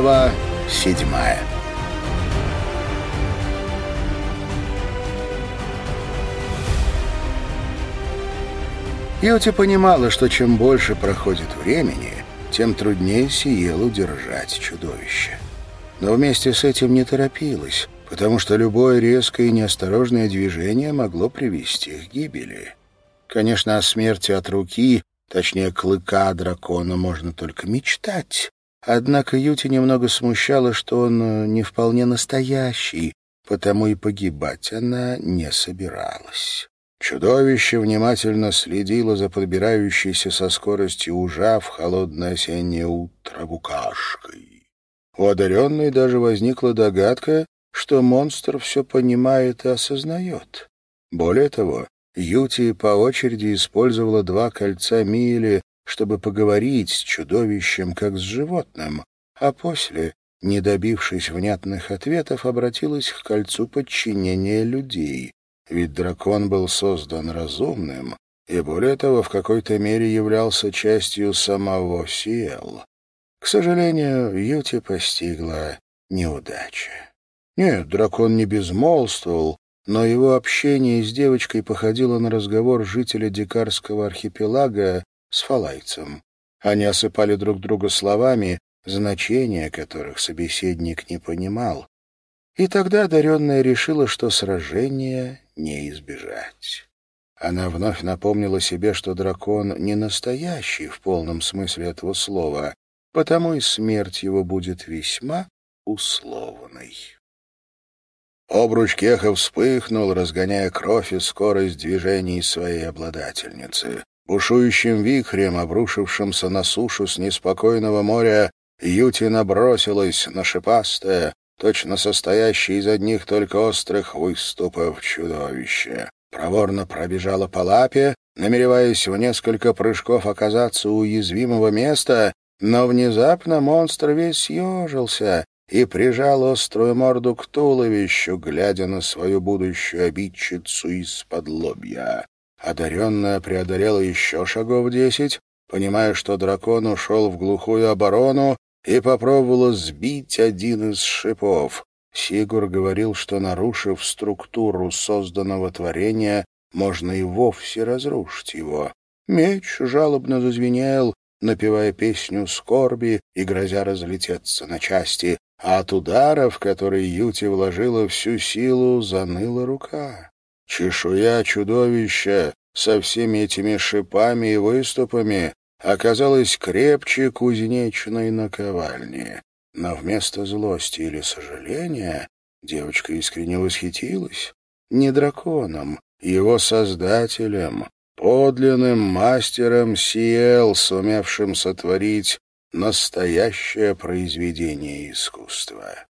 Глава седьмая Юти понимала, что чем больше проходит времени, тем труднее Сиелу держать чудовище. Но вместе с этим не торопилась, потому что любое резкое и неосторожное движение могло привести к гибели. Конечно, о смерти от руки, точнее, клыка дракона можно только мечтать, Однако Юти немного смущало, что он э, не вполне настоящий, потому и погибать она не собиралась. Чудовище внимательно следило за подбирающейся со скоростью ужа в холодное осеннее утро букашкой. У одаренной даже возникла догадка, что монстр все понимает и осознает. Более того, Юти по очереди использовала два кольца Мили чтобы поговорить с чудовищем, как с животным, а после, не добившись внятных ответов, обратилась к кольцу подчинения людей, ведь дракон был создан разумным и, более того, в какой-то мере являлся частью самого Сиэл. К сожалению, Юти постигла неудача. Нет, дракон не безмолвствовал, но его общение с девочкой походило на разговор жителя Дикарского архипелага с фалайцем. Они осыпали друг друга словами, значения которых собеседник не понимал. И тогда одаренная решила, что сражения не избежать. Она вновь напомнила себе, что дракон не настоящий в полном смысле этого слова, потому и смерть его будет весьма условной. Обруч Кеха вспыхнул, разгоняя кровь и скорость движений своей обладательницы. Бушующим вихрем, обрушившимся на сушу с неспокойного моря, Юти набросилась на шипастое, точно состоящее из одних только острых выступов чудовище. Проворно пробежала по лапе, намереваясь в несколько прыжков оказаться у уязвимого места, но внезапно монстр весь съежился и прижал острую морду к туловищу, глядя на свою будущую обидчицу из-под лобья. Одаренная преодолела еще шагов десять, понимая, что дракон ушел в глухую оборону, и попробовала сбить один из шипов. Сигур говорил, что, нарушив структуру созданного творения, можно и вовсе разрушить его. Меч жалобно зазвенел, напевая песню скорби и грозя разлететься на части, а от ударов, которые Юти вложила всю силу, заныла рука. Чешуя чудовища со всеми этими шипами и выступами оказалась крепче кузнечной наковальни. Но вместо злости или сожаления девочка искренне восхитилась не драконом, его создателем, подлинным мастером Сиэл, сумевшим сотворить настоящее произведение искусства.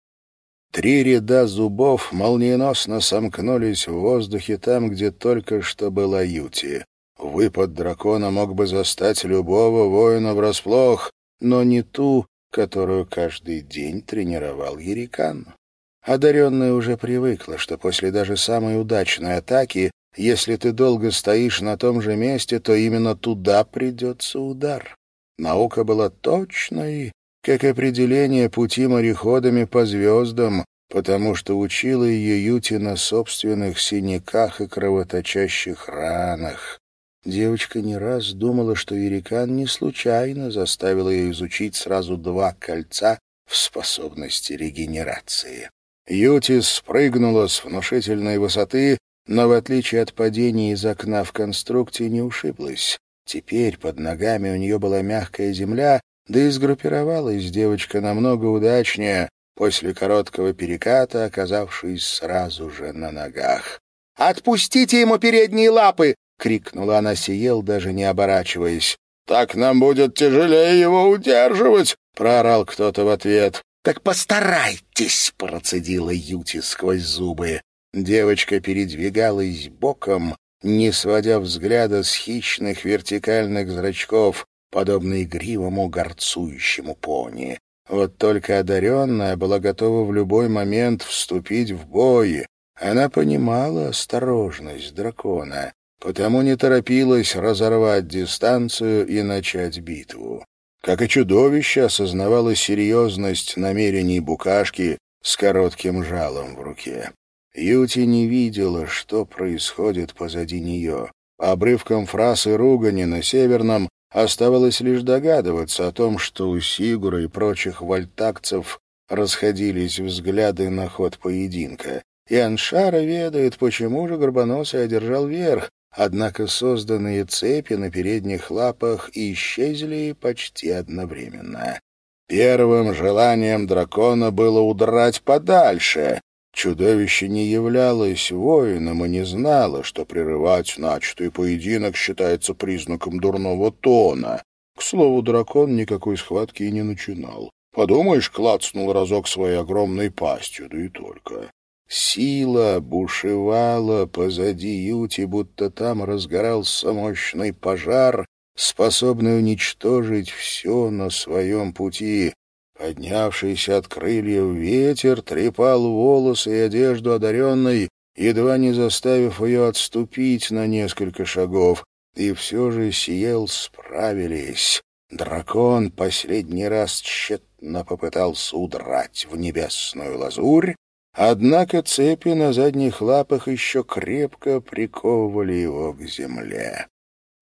Три ряда зубов молниеносно сомкнулись в воздухе там, где только что была Юти. Выпад дракона мог бы застать любого воина врасплох, но не ту, которую каждый день тренировал Ерикан. Одаренная уже привыкла, что после даже самой удачной атаки, если ты долго стоишь на том же месте, то именно туда придется удар. Наука была точной как определение пути мореходами по звездам, потому что учила ее Юти на собственных синяках и кровоточащих ранах. Девочка не раз думала, что Ерикан не случайно заставил ее изучить сразу два кольца в способности регенерации. Юти спрыгнула с внушительной высоты, но, в отличие от падения из окна в конструкте, не ушиблась. Теперь под ногами у нее была мягкая земля, да и сгруппировалась девочка намного удачнее, после короткого переката оказавшись сразу же на ногах. «Отпустите ему передние лапы!» — крикнула она Сиел, даже не оборачиваясь. «Так нам будет тяжелее его удерживать!» — проорал кто-то в ответ. «Так постарайтесь!» — процедила Юти сквозь зубы. Девочка передвигалась боком, не сводя взгляда с хищных вертикальных зрачков, подобно игривому горцующему пони. Вот только одаренная была готова в любой момент вступить в бой. Она понимала осторожность дракона, потому не торопилась разорвать дистанцию и начать битву. Как и чудовище осознавало серьезность намерений букашки с коротким жалом в руке. Юти не видела, что происходит позади нее. По обрывкам фраз и ругани на Северном оставалось лишь догадываться о том, что у Сигура и прочих вальтакцев расходились взгляды на ход поединка. И Аншара ведает, почему же Горбоносый одержал верх, однако созданные цепи на передних лапах исчезли почти одновременно. Первым желанием дракона было удрать подальше. Чудовище не являлось воином и не знало, что прерывать начатый поединок считается признаком дурного тона. К слову, дракон никакой схватки и не начинал. Подумаешь, клацнул разок своей огромной пастью, да и только. Сила бушевала позади Юти, будто там разгорался мощный пожар, способный уничтожить все на своем пути. Поднявшийся от крыльев ветер трепал волосы и одежду одаренной, едва не заставив ее отступить на несколько шагов, и все же Сиел справились. Дракон последний раз тщетно попытался удрать в небесную лазурь, Однако цепи на задних лапах еще крепко приковывали его к земле.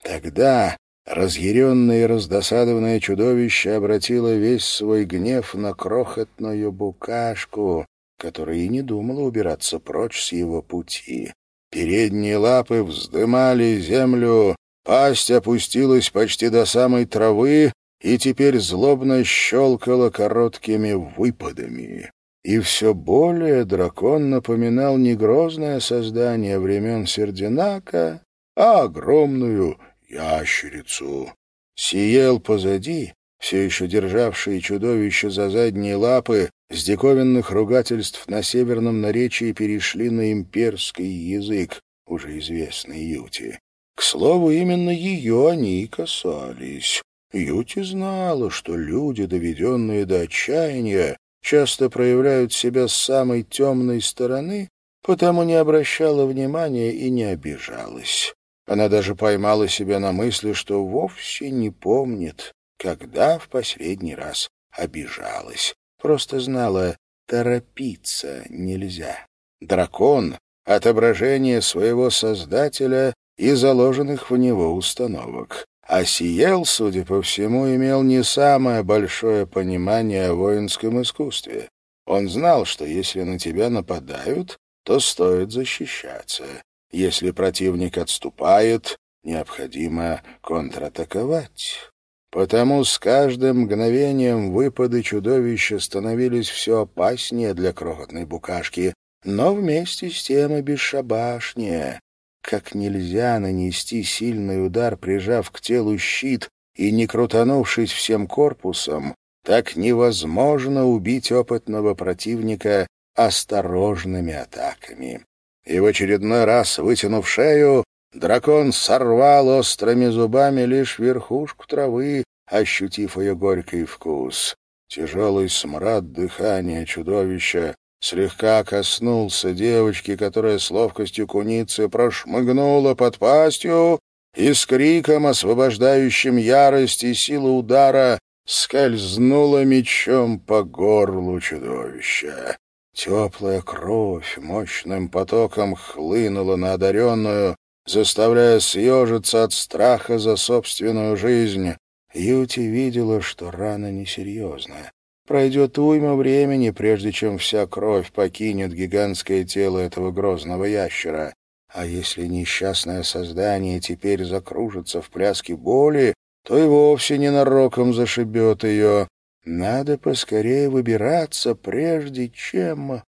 Тогда разъяренное и раздосадованное чудовище обратило весь свой гнев на крохотную букашку, которая и не думала убираться прочь с его пути. Передние лапы вздымали землю, пасть опустилась почти до самой травы и теперь злобно щелкала короткими выпадами. И все более дракон напоминал не грозное создание времен Сердинака, а огромную ящерицу. Сиел позади, все еще державшие чудовище за задние лапы, с диковинных ругательств на северном наречии перешли на имперский язык, уже известный Юти. К слову, именно ее они и касались. Юти знала, что люди, доведенные до отчаяния, часто проявляют себя с самой темной стороны, потому не обращала внимания и не обижалась. Она даже поймала себя на мысли, что вовсе не помнит, когда в последний раз обижалась. Просто знала, торопиться нельзя. Дракон — отображение своего создателя и заложенных в него установок. А Сиел, судя по всему, имел не самое большое понимание о воинском искусстве. Он знал, что если на тебя нападают, то стоит защищаться. Если противник отступает, необходимо контратаковать. Потому с каждым мгновением выпады чудовища становились все опаснее для крохотной букашки, но вместе с тем и бесшабашнее как нельзя нанести сильный удар, прижав к телу щит и не крутанувшись всем корпусом, так невозможно убить опытного противника осторожными атаками. И в очередной раз, вытянув шею, дракон сорвал острыми зубами лишь верхушку травы, ощутив ее горький вкус. Тяжелый смрад дыхания чудовища слегка коснулся девочки, которая с ловкостью куницы прошмыгнула под пастью и с криком, освобождающим ярость и силу удара, скользнула мечом по горлу чудовища. Теплая кровь мощным потоком хлынула на одаренную, заставляя съежиться от страха за собственную жизнь. Юти видела, что рана несерьезная. Пройдет уйма времени, прежде чем вся кровь покинет гигантское тело этого грозного ящера. А если несчастное создание теперь закружится в пляске боли, то и вовсе ненароком зашибет ее. Надо поскорее выбираться, прежде чем...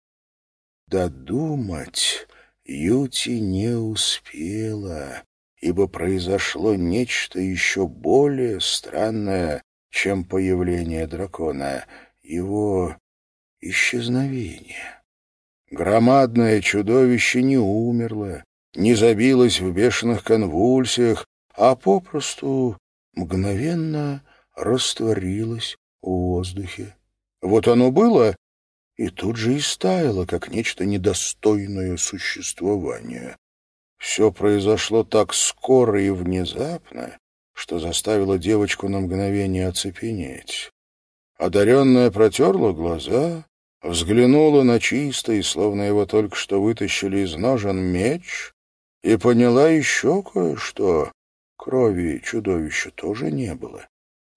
Додумать Юти не успела, ибо произошло нечто еще более странное, чем появление дракона — его исчезновение. Громадное чудовище не умерло, не забилось в бешеных конвульсиях, а попросту мгновенно растворилось в воздухе. Вот оно было, и тут же истаяло, как нечто недостойное существования. Все произошло так скоро и внезапно, что заставило девочку на мгновение оцепенеть. Одаренная протерла глаза, взглянула на чистый, словно его только что вытащили из ножен меч, и поняла еще кое-что. Крови чудовища тоже не было.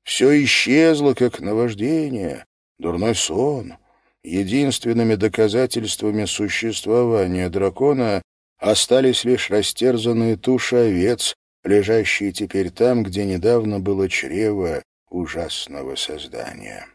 Все исчезло, как наваждение, дурной сон. Единственными доказательствами существования дракона остались лишь растерзанные туши овец, лежащие теперь там, где недавно было чрево ужасного создания.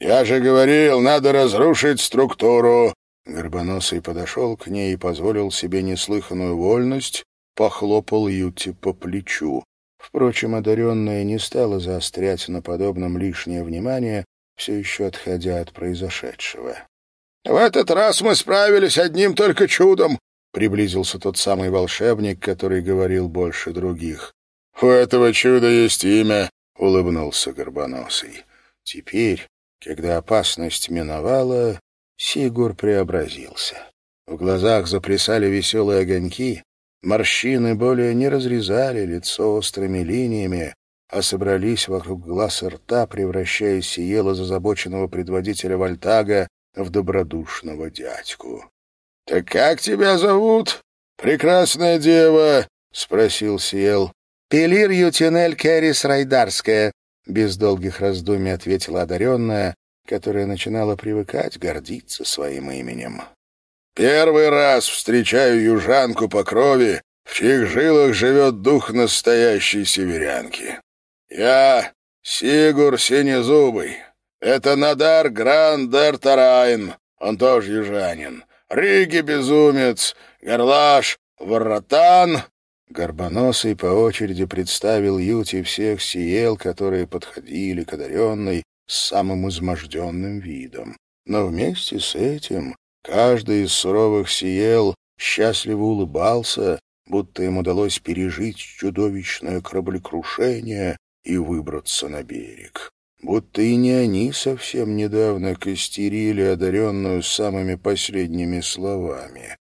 «Я же говорил, надо разрушить структуру!» Горбоносый подошел к ней и позволил себе неслыханную вольность, похлопал Юти по плечу. Впрочем, одаренная не стала заострять на подобном лишнее внимание, все еще отходя от произошедшего. — В этот раз мы справились одним только чудом, — приблизился тот самый волшебник, который говорил больше других. — У этого чуда есть имя, — улыбнулся Горбоносый. Теперь, когда опасность миновала, Сигур преобразился. В глазах заплясали веселые огоньки, Морщины более не разрезали лицо острыми линиями, а собрались вокруг глаз и рта, превращая Сиела зазабоченного предводителя Вольтага в добродушного дядьку. — Так как тебя зовут, прекрасная дева? — спросил Сиел. — Пелир Ютинель Керрис Райдарская, — без долгих раздумий ответила одаренная, которая начинала привыкать гордиться своим именем. Первый раз встречаю южанку по крови, в чьих жилах живет дух настоящей северянки. Я Сигур Синезубый. Это Надар Грандер Тарайн, он тоже южанин. Риги Безумец, Горлаш, Воротан. Горбоносый по очереди представил Юти всех сиел, которые подходили к одаренной с самым изможденным видом. Но вместе с этим Каждый из суровых сиел счастливо улыбался, будто им удалось пережить чудовищное кораблекрушение и выбраться на берег. Будто и не они совсем недавно костерили одаренную самыми последними словами.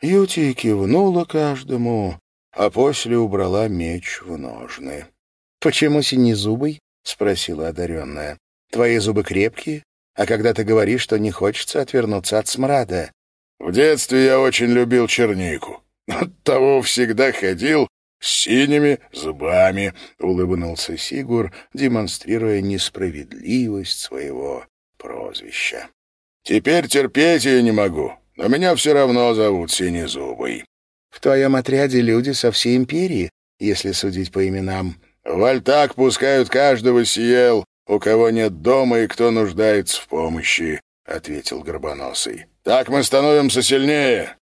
Юти кивнула каждому, а после убрала меч в ножны. — Почему синезубый? — спросила одаренная. — Твои зубы крепкие, а когда ты говоришь, что не хочется отвернуться от смрада. В детстве я очень любил чернику. От того всегда ходил с синими зубами, — улыбнулся Сигур, демонстрируя несправедливость своего прозвища. Теперь терпеть я не могу, но меня все равно зовут Синезубый. В твоем отряде люди со всей империи, если судить по именам. В Альтак пускают каждого съел, у кого нет дома и кто нуждается в помощи», — ответил Горбоносый. «Так мы становимся сильнее.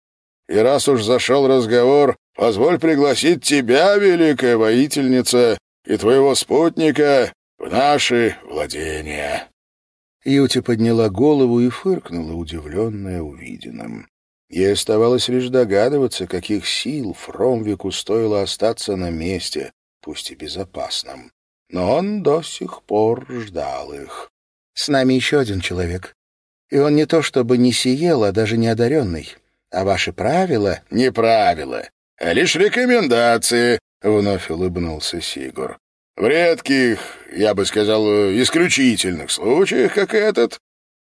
И раз уж зашел разговор, позволь пригласить тебя, великая воительница, и твоего спутника в наши владения». Юти подняла голову и фыркнула, удивленная увиденным. Ей оставалось лишь догадываться, каких сил Фромвику стоило остаться на месте, пусть и безопасном но он до сих пор ждал их. С нами еще один человек. И он не то чтобы не сиел, а даже не одаренный. А ваши правила... — Не правила, а лишь рекомендации, — вновь улыбнулся Сигур. В редких, я бы сказал, исключительных случаях, как этот,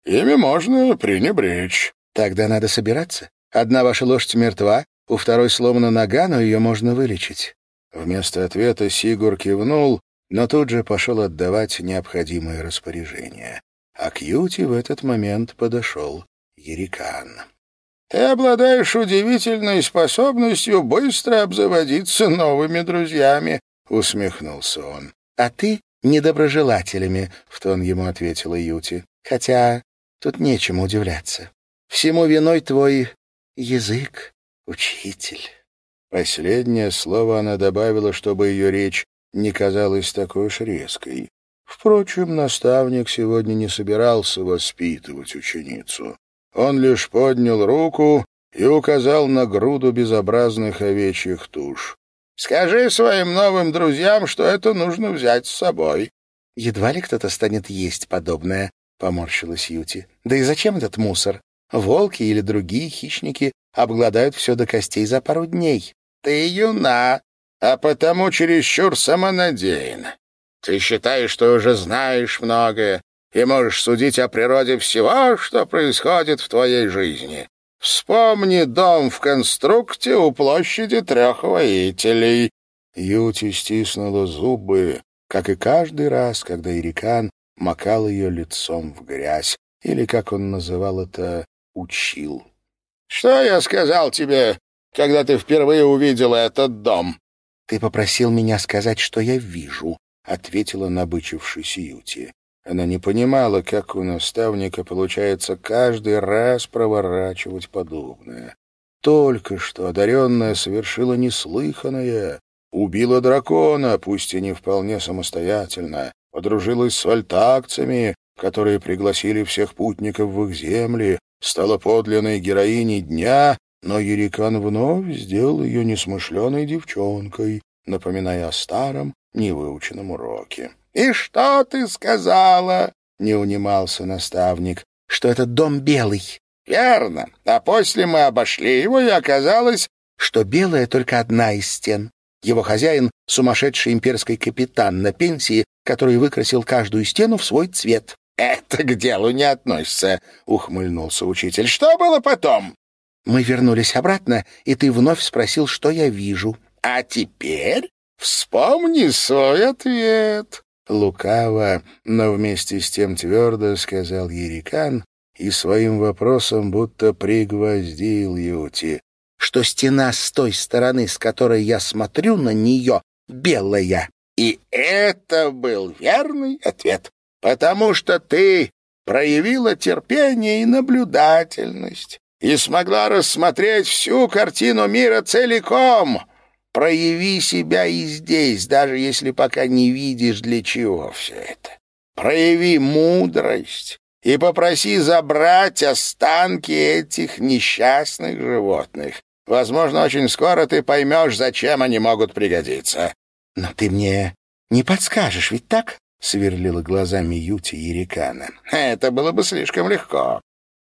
ими можно пренебречь. Тогда надо собираться. Одна ваша лошадь мертва, у второй сломана нога, но ее можно вылечить. Вместо ответа Сигур кивнул но тут же пошел отдавать необходимые распоряжения. А к Юти в этот момент подошел Ерикан. «Ты обладаешь удивительной способностью быстро обзаводиться новыми друзьями», — усмехнулся он. «А ты — недоброжелателями», — в тон ему ответила Юти. «Хотя тут нечему удивляться. Всему виной твой язык, учитель». Последнее слово она добавила, чтобы ее речь не казалась такой уж резкой. Впрочем, наставник сегодня не собирался воспитывать ученицу. Он лишь поднял руку и указал на груду безобразных овечьих туш. «Скажи своим новым друзьям, что это нужно взять с собой». «Едва ли кто-то станет есть подобное», — поморщилась Юти. «Да и зачем этот мусор? Волки или другие хищники обгладают все до костей за пару дней». «Ты юна», а потому чересчур самонадеян. Ты считаешь, что уже знаешь многое и можешь судить о природе всего, что происходит в твоей жизни. Вспомни дом в конструкте у площади трех воителей». Юти стиснула зубы, как и каждый раз, когда Ирикан макал ее лицом в грязь, или, как он называл это, учил. «Что я сказал тебе, когда ты впервые увидела этот дом?» «Ты попросил меня сказать, что я вижу», — ответила набычившись Юти. Она не понимала, как у наставника получается каждый раз проворачивать подобное. Только что одаренная совершила неслыханное, убила дракона, пусть и не вполне самостоятельно, подружилась с вальтакцами, которые пригласили всех путников в их земли, стала подлинной героиней дня, но Ерикан вновь сделал ее несмышленой девчонкой, напоминая о старом, невыученном уроке. «И что ты сказала?» — не унимался наставник. «Что этот дом белый». «Верно. А после мы обошли его, и оказалось...» «Что белая только одна из стен. Его хозяин — сумасшедший имперский капитан на пенсии, который выкрасил каждую стену в свой цвет». «Это к делу не относится», — ухмыльнулся учитель. «Что было потом?» «Мы вернулись обратно, и ты вновь спросил, что я вижу». «А теперь вспомни свой ответ». Лукаво, но вместе с тем твердо сказал Ерикан и своим вопросом будто пригвоздил Юти, что стена с той стороны, с которой я смотрю на нее, белая. И это был верный ответ, потому что ты проявила терпение и наблюдательность и смогла рассмотреть всю картину мира целиком — Прояви себя и здесь, даже если пока не видишь, для чего все это. Прояви мудрость и попроси забрать останки этих несчастных животных. Возможно, очень скоро ты поймешь, зачем они могут пригодиться. — Но ты мне не подскажешь, ведь так? — сверлила глазами Юти Ерикана. — Это было бы слишком легко.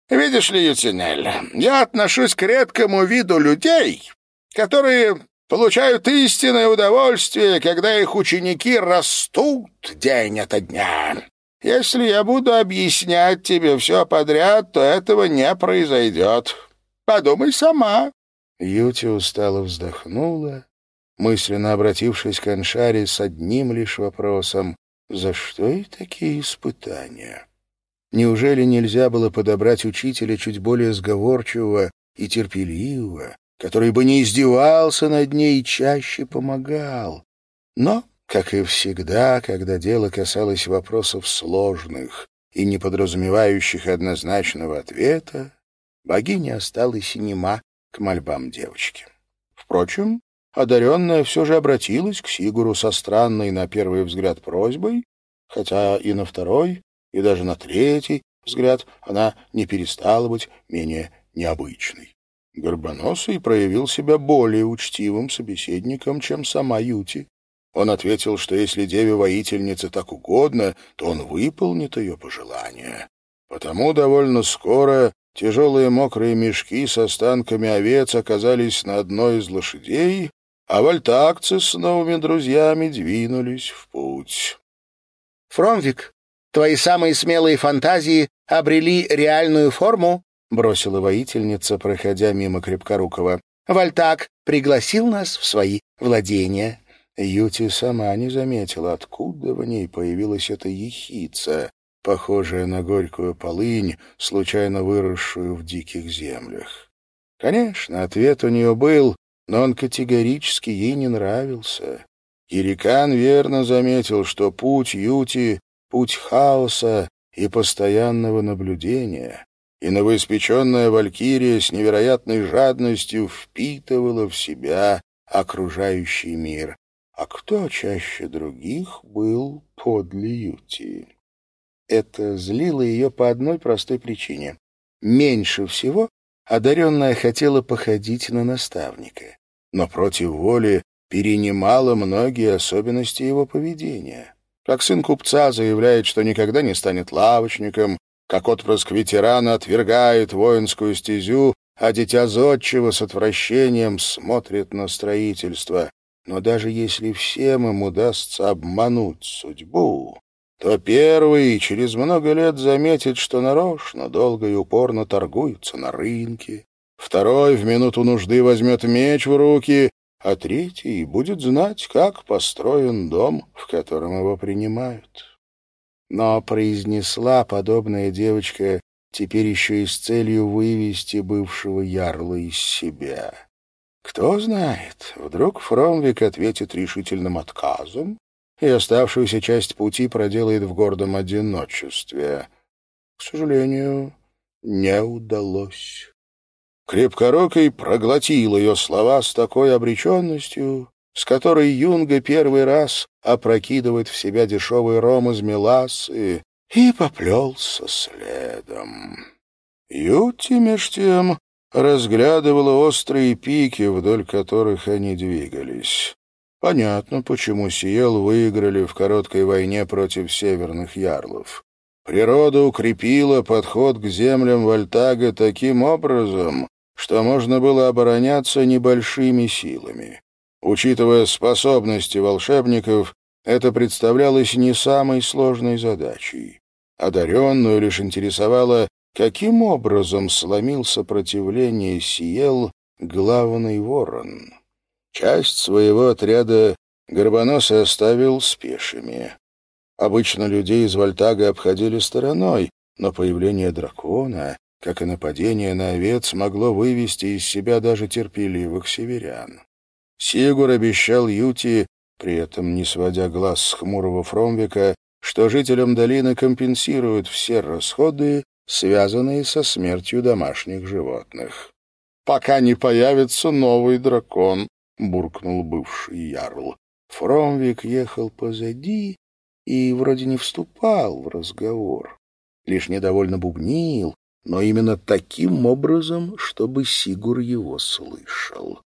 Видишь ли, Ютинель, я отношусь к редкому виду людей, которые получают истинное удовольствие, когда их ученики растут день ото дня. Если я буду объяснять тебе все подряд, то этого не произойдет. Подумай сама». Юти устало вздохнула, мысленно обратившись к Аншаре с одним лишь вопросом «За что и такие испытания?» Неужели нельзя было подобрать учителя чуть более сговорчивого и терпеливого, который бы не издевался над ней и чаще помогал. Но, как и всегда, когда дело касалось вопросов сложных и не подразумевающих однозначного ответа, богиня осталась нема к мольбам девочки. Впрочем, одаренная все же обратилась к Сигуру со странной на первый взгляд просьбой, хотя и на второй, и даже на третий взгляд она не перестала быть менее необычной. Горбоносый проявил себя более учтивым собеседником, чем сама Юти. Он ответил, что если деве-воительнице так угодно, то он выполнит ее пожелание. Потому довольно скоро тяжелые мокрые мешки с останками овец оказались на одной из лошадей, а вольтакцы с новыми друзьями двинулись в путь. «Фромвик, твои самые смелые фантазии обрели реальную форму?» — бросила воительница, проходя мимо Крепкорукова. «Вальтак пригласил нас в свои владения». Юти сама не заметила, откуда в ней появилась эта ехица, похожая на горькую полынь, случайно выросшую в диких землях. Конечно, ответ у нее был, но он категорически ей не нравился. Ерикан верно заметил, что путь Юти — путь хаоса и постоянного наблюдения и новоиспеченная валькирия с невероятной жадностью впитывала в себя окружающий мир. А кто чаще других был подле Юти? Это злило ее по одной простой причине. Меньше всего одаренная хотела походить на наставника, но против воли перенимала многие особенности его поведения. Как сын купца заявляет, что никогда не станет лавочником, как отпрыск ветерана отвергает воинскую стезю, а дитя зодчего с отвращением смотрит на строительство. Но даже если всем им удастся обмануть судьбу, то первый через много лет заметит, что нарочно долго и упорно торгуются на рынке, второй в минуту нужды возьмет меч в руки, а третий будет знать, как построен дом, в котором его принимают. Но произнесла подобная девочка теперь еще и с целью вывести бывшего ярла из себя. Кто знает, вдруг Фромвик ответит решительным отказом и оставшуюся часть пути проделает в гордом одиночестве. К сожалению, не удалось. Крепкорокой проглотил ее слова с такой обреченностью, с которой Юнга первый раз опрокидывает в себя дешевый ром из Меласы и поплелся следом. Юти, меж тем, разглядывала острые пики, вдоль которых они двигались. Понятно, почему Сиел выиграли в короткой войне против северных ярлов. Природа укрепила подход к землям Вольтага таким образом, что можно было обороняться небольшими силами. Учитывая способности волшебников, это представлялось не самой сложной задачей. Одаренную лишь интересовало, каким образом сломил сопротивление Сиел главный ворон. Часть своего отряда Горбоносый оставил с пешими. Обычно людей из Вольтага обходили стороной, но появление дракона, как и нападение на овец, могло вывести из себя даже терпеливых северян. Сигур обещал Юти, при этом не сводя глаз с хмурого Фромвика, что жителям долины компенсируют все расходы, связанные со смертью домашних животных. «Пока не появится новый дракон», — буркнул бывший ярл. Фромвик ехал позади и вроде не вступал в разговор, лишь недовольно бубнил, но именно таким образом, чтобы Сигур его слышал.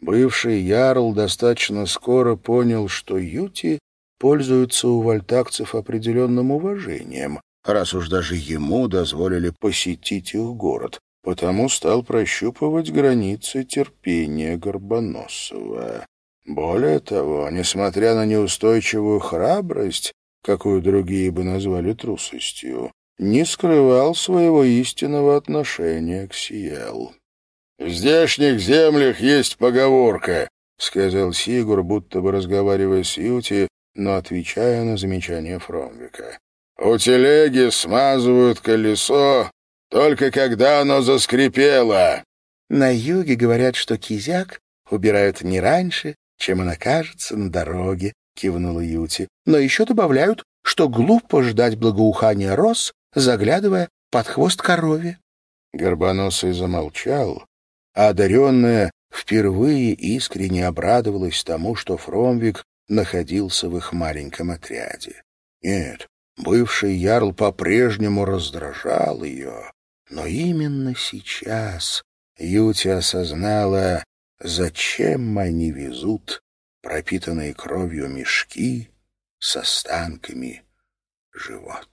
Бывший ярл достаточно скоро понял, что Юти пользуются у вольтакцев определенным уважением, раз уж даже ему дозволили посетить их город, потому стал прощупывать границы терпения Горбоносова. Более того, несмотря на неустойчивую храбрость, какую другие бы назвали трусостью, не скрывал своего истинного отношения к Сиел. «В здешних землях есть поговорка», — сказал Сигур, будто бы разговаривая с Юти, но отвечая на замечание Фромвика. «У телеги смазывают колесо только когда оно заскрипело». На юге говорят, что кизяк убирают не раньше, чем он окажется на дороге, — кивнула Юти. Но еще добавляют, что глупо ждать благоухания роз, заглядывая под хвост корове. Горбоносый замолчал, а одаренная впервые искренне обрадовалась тому, что Фромвик находился в их маленьком отряде. Нет, бывший ярл по-прежнему раздражал ее, но именно сейчас Юти осознала, зачем они везут пропитанные кровью мешки с останками животных.